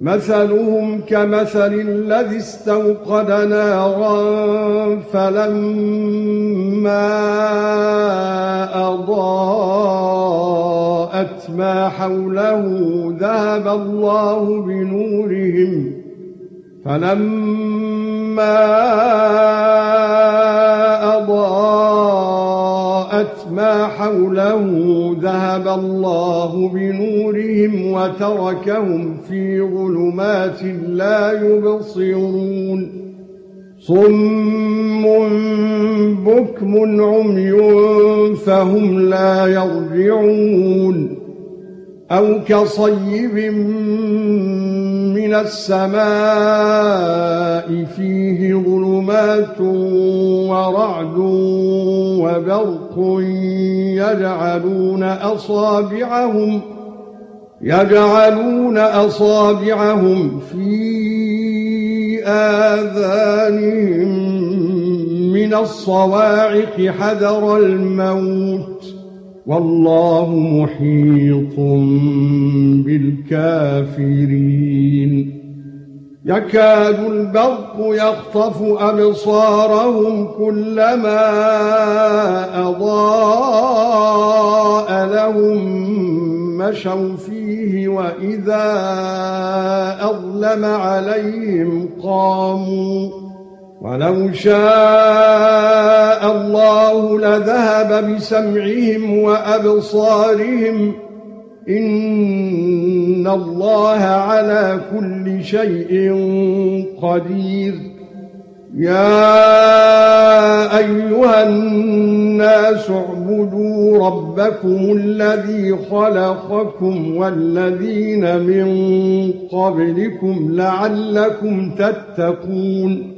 مثلهم كمثل الذي استوقد نارا فلما أضاءت ما حوله ذهب الله بنورهم فلما ذهب الله بنورهم وتركهم في ظلمات لا يبصرون. صم بكم عمي فهم لا يرجعون. أو كصيب من السماء فيه ظلمات ورعد وبرق يجعلون أصابعهم يجعلون أصابعهم في آذانهم من الصواعق حذر الموت والله محيط بالكافرين. يكاد البرق يخطف أبصارهم كلما أضاء لهم مشوا فيه وإذا أظلم عليهم قاموا. ولو شاء الله لذهب بسمعهم وأبصارهم. إن الله على كل شيء قدير. يا أيها الناس اعبدوا ربكم الذي خلقكم والذين من قبلكم لعلكم تتقون.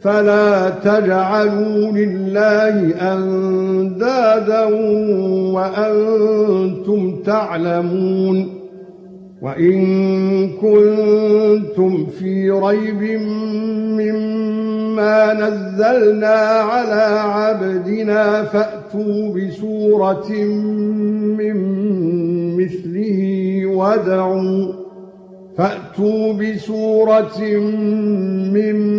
فلا تجعلوا لله أندادا وأنتم تعلمون وإن كنتم في ريب مما نزلنا على عبدنا فأتوا بسورة من مثله وادعوا فأتوا بسورة من